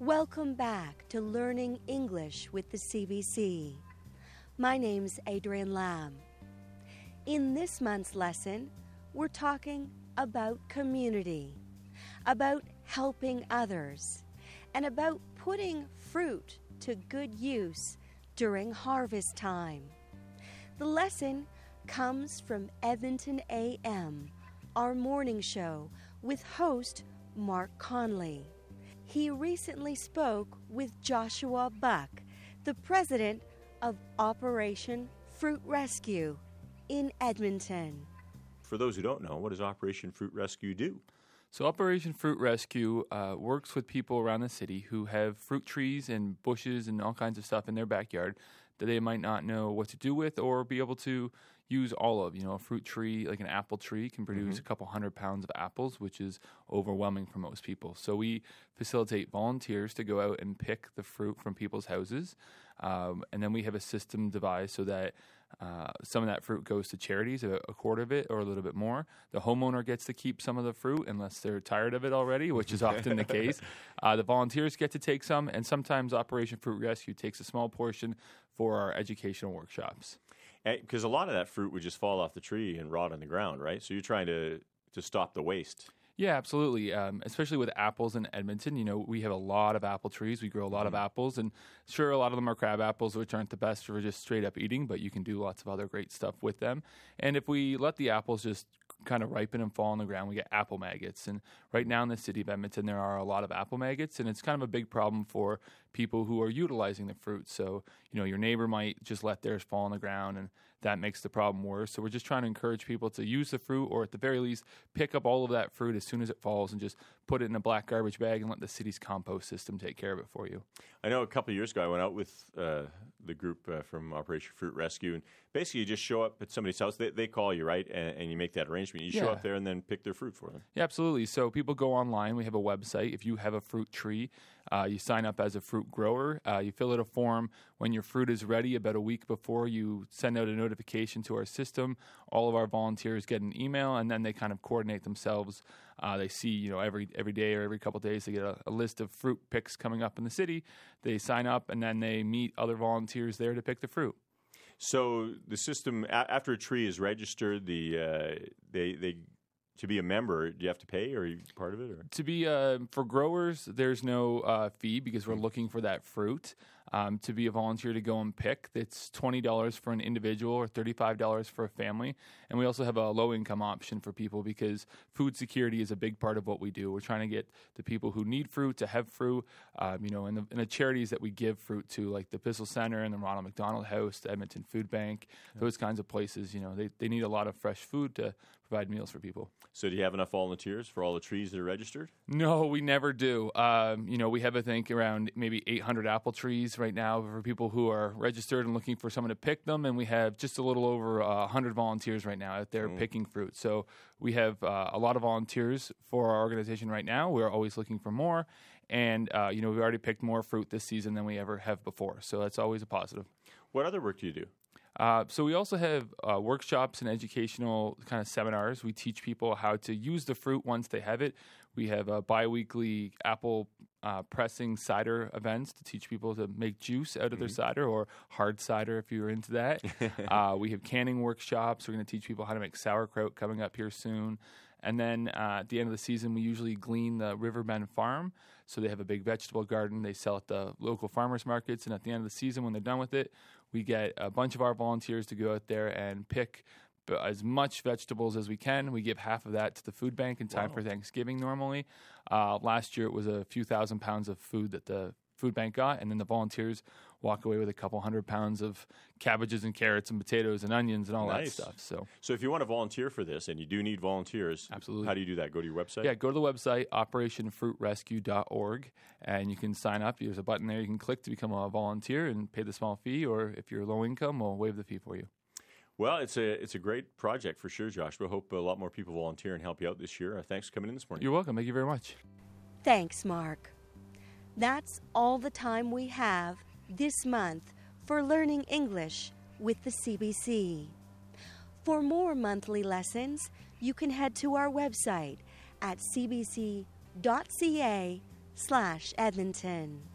Welcome back to Learning English with the CBC. My name's Adrian Lamb. In this month's lesson, we're talking about community, about helping others, and about putting fruit to good use during harvest time. The lesson comes from Edmonton AM, our morning show with host Mark Connolly. He recently spoke with Joshua Buck, the president of Operation Fruit Rescue in Edmonton. For those who don't know, what does Operation Fruit Rescue do? So, Operation Fruit Rescue uh, works with people around the city who have fruit trees and bushes and all kinds of stuff in their backyard that they might not know what to do with or be able to use all of. You know, a fruit tree, like an apple tree, can produce Mm-hmm. a couple hundred pounds of apples, which is overwhelming for most people. So, we facilitate volunteers to go out and pick the fruit from people's houses. Um, and then we have a system devised so that uh, some of that fruit goes to charities, a, a quarter of it or a little bit more. The homeowner gets to keep some of the fruit unless they're tired of it already, which is often the case. Uh, the volunteers get to take some, and sometimes Operation Fruit Rescue takes a small portion for our educational workshops. Because a lot of that fruit would just fall off the tree and rot on the ground, right? So you're trying to to stop the waste. Yeah, absolutely. Um, especially with apples in Edmonton, you know, we have a lot of apple trees. We grow a lot of apples, and sure, a lot of them are crab apples, which aren't the best for just straight up eating, but you can do lots of other great stuff with them. And if we let the apples just kind of ripen and fall on the ground, we get apple maggots. And right now in the city of Edmonton, there are a lot of apple maggots, and it's kind of a big problem for people who are utilizing the fruit. So, you know, your neighbor might just let theirs fall on the ground, and that makes the problem worse. So, we're just trying to encourage people to use the fruit, or at the very least, pick up all of that fruit as soon as it falls and just put it in a black garbage bag and let the city's compost system take care of it for you. I know a couple years ago I went out with uh, the group uh, from Operation Fruit Rescue, and basically you just show up at somebody's house. They, they call you, right? And, and you make that arrangement. You show up there and then pick their fruit for them. Yeah, absolutely. So people go online. We have a website. If you have a fruit tree, uh, you sign up as a fruit grower. Uh, you fill out a form when your fruit is ready. About a week before, you send out a notification to our system. All of our volunteers get an email, and then they kind of coordinate themselves. Uh, they see, you know, every every day or every couple of days, they get a, a list of fruit picks coming up in the city. They sign up, and then they meet other volunteers there to pick the fruit. So the system a- after a tree is registered, the uh, they they to be a member, do you have to pay, or are you part of it? Or to be uh, for growers, there's no uh, fee because we're looking for that fruit. Um, to be a volunteer to go and pick, it's twenty dollars for an individual or thirty-five dollars for a family, and we also have a low-income option for people because food security is a big part of what we do. We're trying to get the people who need fruit to have fruit. Um, you know, and the, and the charities that we give fruit to, like the Bissell Center and the Ronald McDonald House, the Edmonton Food Bank, those kinds of places. You know, they they need a lot of fresh food to provide meals for people. so do you have enough volunteers for all the trees that are registered? No, we never do. Um, you know, we have I think around maybe 800 apple trees right now for people who are registered and looking for someone to pick them, and we have just a little over uh, 100 volunteers right now out there picking fruit. So we have uh, a lot of volunteers for our organization right now. We're always looking for more, and uh, you know, we've already picked more fruit this season than we ever have before. So that's always a positive. What other work do you do? Uh, so we also have uh, workshops and educational kind of seminars. We teach people how to use the fruit once they have it. We have uh, biweekly apple uh, pressing cider events to teach people to make juice out of their cider or hard cider if you're into that. uh, we have canning workshops. We're going to teach people how to make sauerkraut coming up here soon. And then uh, at the end of the season, we usually glean the Riverbend Farm. So they have a big vegetable garden. They sell at the local farmers markets. And at the end of the season, when they're done with it, we get a bunch of our volunteers to go out there and pick as much vegetables as we can. We give half of that to the food bank in time for Thanksgiving normally. Uh, last year, it was a few thousand pounds of food that the food bank got, and then the volunteers walk away with a couple hundred pounds of cabbages and carrots and potatoes and onions and all Nice. that stuff. So So if you want to volunteer for this, and you do need volunteers, Absolutely. How do you do that? Go to your website. Yeah, go to the website operationfruitrescue.org and you can sign up. There's a button there you can click to become a volunteer and pay the small fee, or if you're low income, we'll waive the fee for you. Well, it's a it's a great project for sure, Josh. We hope a lot more people volunteer and help you out this year. Uh, thanks for coming in this morning. You're welcome. Thank you very much. Thanks, Mark. That's all the time we have this month for learning English with the CBC. For more monthly lessons, you can head to our website at cbc.ca slash Edmonton.